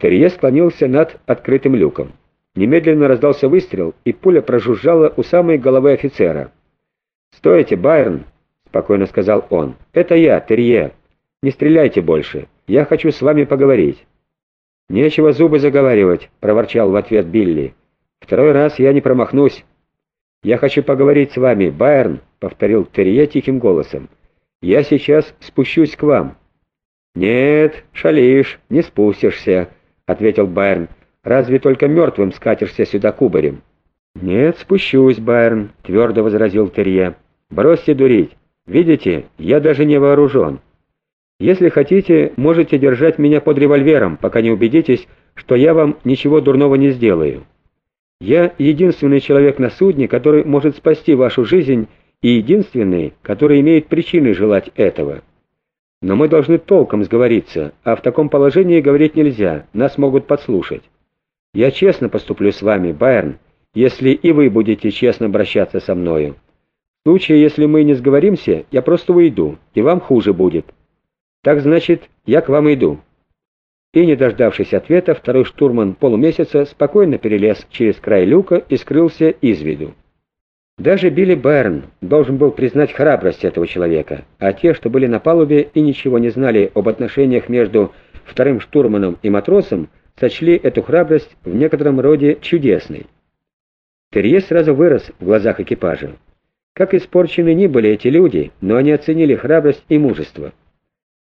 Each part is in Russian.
Терье склонился над открытым люком. Немедленно раздался выстрел, и пуля прожужжала у самой головы офицера. «Стойте, Байрон!» — спокойно сказал он. «Это я, Терье. Не стреляйте больше. Я хочу с вами поговорить». «Нечего зубы заговаривать», — проворчал в ответ Билли. «Второй раз я не промахнусь». «Я хочу поговорить с вами, Байрон», — повторил Терье тихим голосом. «Я сейчас спущусь к вам». «Нет, шалишь, не спустишься», — ответил Байрон. «Разве только мертвым скатишься сюда кубарем?» «Нет, спущусь, Байрон», — твердо возразил Терье. «Бросьте дурить. Видите, я даже не вооружен. Если хотите, можете держать меня под револьвером, пока не убедитесь, что я вам ничего дурного не сделаю. Я единственный человек на судне, который может спасти вашу жизнь, и единственный, который имеет причины желать этого». Но мы должны толком сговориться, а в таком положении говорить нельзя, нас могут подслушать. Я честно поступлю с вами, Байерн, если и вы будете честно обращаться со мною. В случае, если мы не сговоримся, я просто уйду, и вам хуже будет. Так значит, я к вам иду». И, не дождавшись ответа, второй штурман полумесяца спокойно перелез через край люка и скрылся из виду. Даже Билли Берн должен был признать храбрость этого человека, а те, что были на палубе и ничего не знали об отношениях между вторым штурманом и матросом, сочли эту храбрость в некотором роде чудесной. Терье сразу вырос в глазах экипажа. Как испорчены ни были эти люди, но они оценили храбрость и мужество.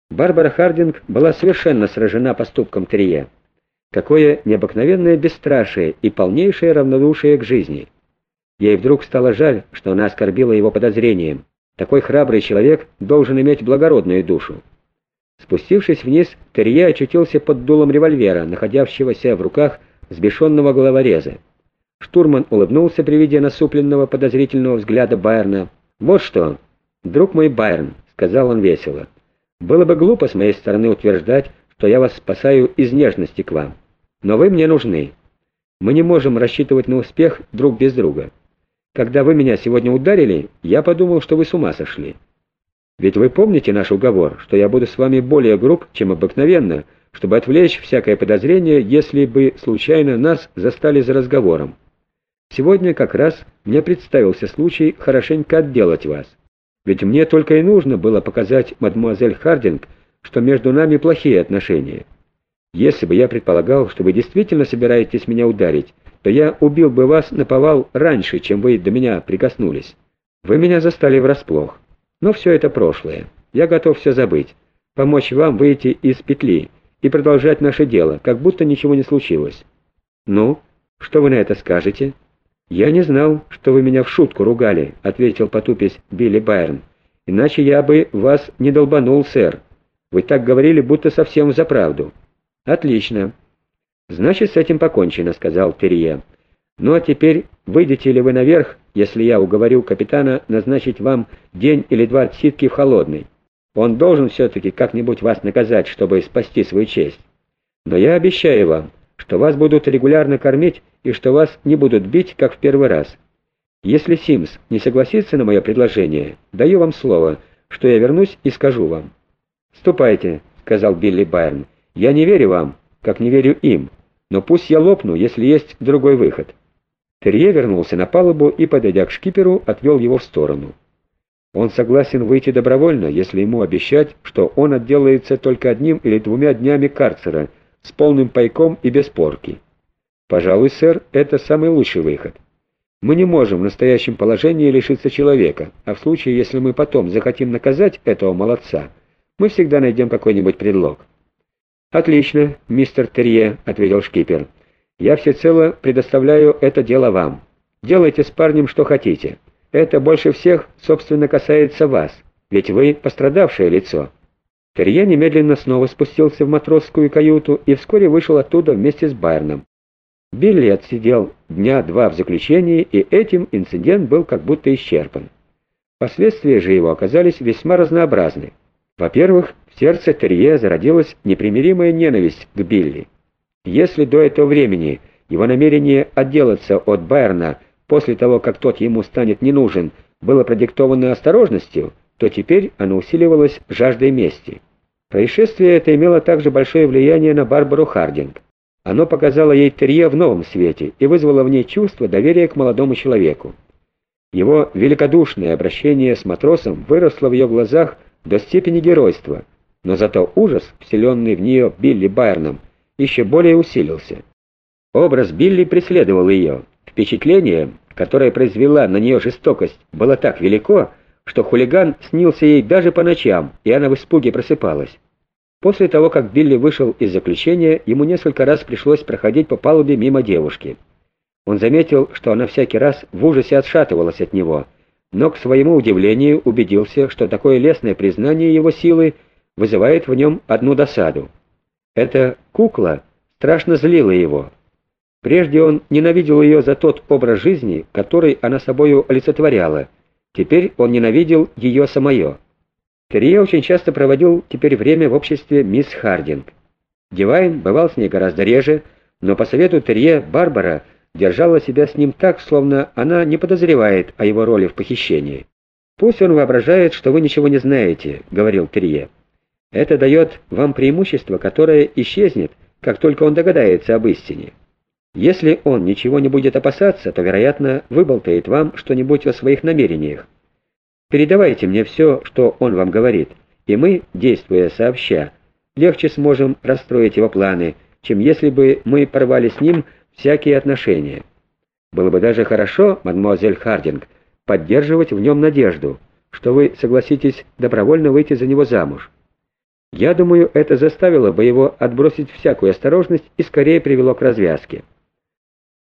Барбара Хардинг была совершенно сражена поступком Терье. Какое необыкновенное бесстрашие и полнейшее равнодушие к жизни. Ей вдруг стало жаль, что она оскорбила его подозрением. Такой храбрый человек должен иметь благородную душу. Спустившись вниз, Терье очутился под дулом револьвера, находящегося в руках сбешенного головореза. Штурман улыбнулся при виде насупленного подозрительного взгляда Байерна. «Вот что, друг мой Байерн», — сказал он весело, — «было бы глупо с моей стороны утверждать, что я вас спасаю из нежности к вам. Но вы мне нужны. Мы не можем рассчитывать на успех друг без друга». Когда вы меня сегодня ударили, я подумал, что вы с ума сошли. Ведь вы помните наш уговор, что я буду с вами более груб, чем обыкновенно, чтобы отвлечь всякое подозрение, если бы случайно нас застали за разговором. Сегодня как раз мне представился случай хорошенько отделать вас. Ведь мне только и нужно было показать мадемуазель Хардинг, что между нами плохие отношения. Если бы я предполагал, что вы действительно собираетесь меня ударить, то я убил бы вас на повал раньше, чем вы до меня прикоснулись. Вы меня застали врасплох. Но все это прошлое. Я готов все забыть, помочь вам выйти из петли и продолжать наше дело, как будто ничего не случилось. Ну, что вы на это скажете? Я не знал, что вы меня в шутку ругали, ответил потупясь Билли Байрон. Иначе я бы вас не долбанул, сэр. Вы так говорили, будто совсем за правду. Отлично. «Значит, с этим покончено», — сказал Терье. «Ну а теперь выйдете ли вы наверх, если я уговорю капитана назначить вам день или два отсидки в холодный? Он должен все-таки как-нибудь вас наказать, чтобы спасти свою честь. Но я обещаю вам, что вас будут регулярно кормить и что вас не будут бить, как в первый раз. Если Симс не согласится на мое предложение, даю вам слово, что я вернусь и скажу вам». «Ступайте», — сказал Билли Байрон. «Я не верю вам, как не верю им, но пусть я лопну, если есть другой выход». Терье вернулся на палубу и, подойдя к шкиперу, отвел его в сторону. Он согласен выйти добровольно, если ему обещать, что он отделается только одним или двумя днями карцера, с полным пайком и без порки. Пожалуй, сэр, это самый лучший выход. Мы не можем в настоящем положении лишиться человека, а в случае, если мы потом захотим наказать этого молодца, мы всегда найдем какой-нибудь предлог. «Отлично, мистер Терье», — ответил шкипер. «Я всецело предоставляю это дело вам. Делайте с парнем что хотите. Это больше всех, собственно, касается вас, ведь вы пострадавшее лицо». Терье немедленно снова спустился в матросскую каюту и вскоре вышел оттуда вместе с Байерном. Билли отсидел дня два в заключении, и этим инцидент был как будто исчерпан. Последствия же его оказались весьма разнообразны. Во-первых, в сердце Терье зародилась непримиримая ненависть к Билли. Если до этого времени его намерение отделаться от Байерна после того, как тот ему станет не нужен, было продиктовано осторожностью, то теперь оно усиливалось жаждой мести. Происшествие это имело также большое влияние на Барбару Хардинг. Оно показало ей Терье в новом свете и вызвало в ней чувство доверия к молодому человеку. Его великодушное обращение с матросом выросло в ее глазах до степени геройства, но зато ужас, вселенный в нее Билли Байерном, еще более усилился. Образ Билли преследовал ее. Впечатление, которое произвела на нее жестокость, было так велико, что хулиган снился ей даже по ночам, и она в испуге просыпалась. После того, как Билли вышел из заключения, ему несколько раз пришлось проходить по палубе мимо девушки. Он заметил, что она всякий раз в ужасе отшатывалась от него, но к своему удивлению убедился, что такое лестное признание его силы вызывает в нем одну досаду. Эта кукла страшно злила его. Прежде он ненавидел ее за тот образ жизни, который она собою олицетворяла. Теперь он ненавидел ее самое. Терье очень часто проводил теперь время в обществе мисс Хардинг. Дивайн бывал с ней гораздо реже, но по совету Терье Барбара держала себя с ним так, словно она не подозревает о его роли в похищении. «Пусть он воображает, что вы ничего не знаете», — говорил Терье. «Это дает вам преимущество, которое исчезнет, как только он догадается об истине. Если он ничего не будет опасаться, то, вероятно, выболтает вам что-нибудь о своих намерениях. Передавайте мне все, что он вам говорит, и мы, действуя сообща, легче сможем расстроить его планы, чем если бы мы порвали с ним всякие отношения. Было бы даже хорошо, мадемуазель Хардинг, поддерживать в нем надежду, что вы согласитесь добровольно выйти за него замуж. Я думаю, это заставило бы его отбросить всякую осторожность и скорее привело к развязке.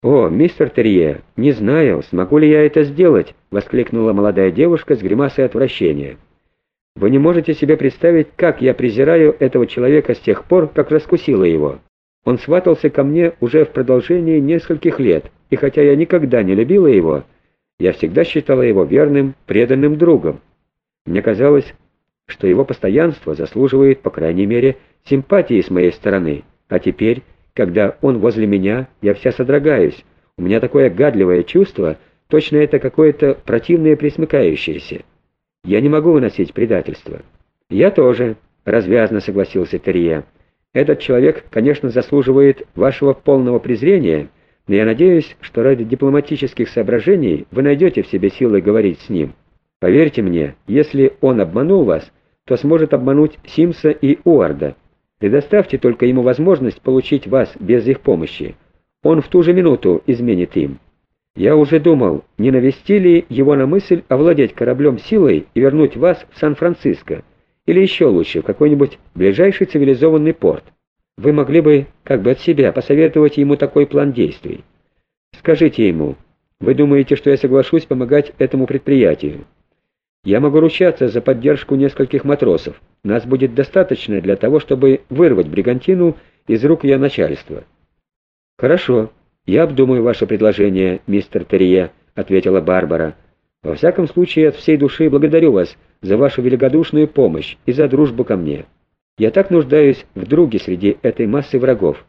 «О, мистер Терье, не знаю, смогу ли я это сделать», — воскликнула молодая девушка с гримасой отвращения. «Вы не можете себе представить, как я презираю этого человека с тех пор, как раскусила его. Он сватался ко мне уже в продолжении нескольких лет, и хотя я никогда не любила его, я всегда считала его верным, преданным другом. Мне казалось, что его постоянство заслуживает, по крайней мере, симпатии с моей стороны, а теперь, когда он возле меня, я вся содрогаюсь, у меня такое гадливое чувство, точно это какое-то противное присмыкающееся. Я не могу выносить предательство. «Я тоже», — развязно согласился Терье. Этот человек, конечно, заслуживает вашего полного презрения, но я надеюсь, что ради дипломатических соображений вы найдете в себе силы говорить с ним. Поверьте мне, если он обманул вас, то сможет обмануть Симса и Уарда. Предоставьте только ему возможность получить вас без их помощи. Он в ту же минуту изменит им. Я уже думал, не навести ли его на мысль овладеть кораблем силой и вернуть вас в Сан-Франциско, или еще лучше, в какой-нибудь ближайший цивилизованный порт. Вы могли бы, как бы от себя, посоветовать ему такой план действий. Скажите ему, вы думаете, что я соглашусь помогать этому предприятию? Я могу ручаться за поддержку нескольких матросов. Нас будет достаточно для того, чтобы вырвать бригантину из рук ее начальства. Хорошо, я обдумаю ваше предложение, мистер Терье, ответила Барбара. Во всяком случае, от всей души благодарю вас за вашу великодушную помощь и за дружбу ко мне. Я так нуждаюсь в друге среди этой массы врагов.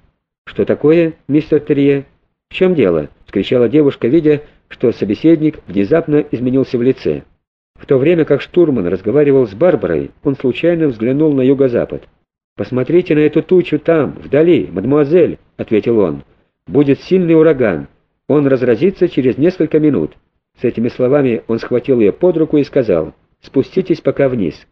Что такое, мистер Терье? В чем дело? — вскричала девушка, видя, что собеседник внезапно изменился в лице. В то время как штурман разговаривал с Барбарой, он случайно взглянул на юго-запад. «Посмотрите на эту тучу там, вдали, мадемуазель», — ответил он. «Будет сильный ураган. Он разразится через несколько минут». С этими словами он схватил ее под руку и сказал, «Спуститесь пока вниз».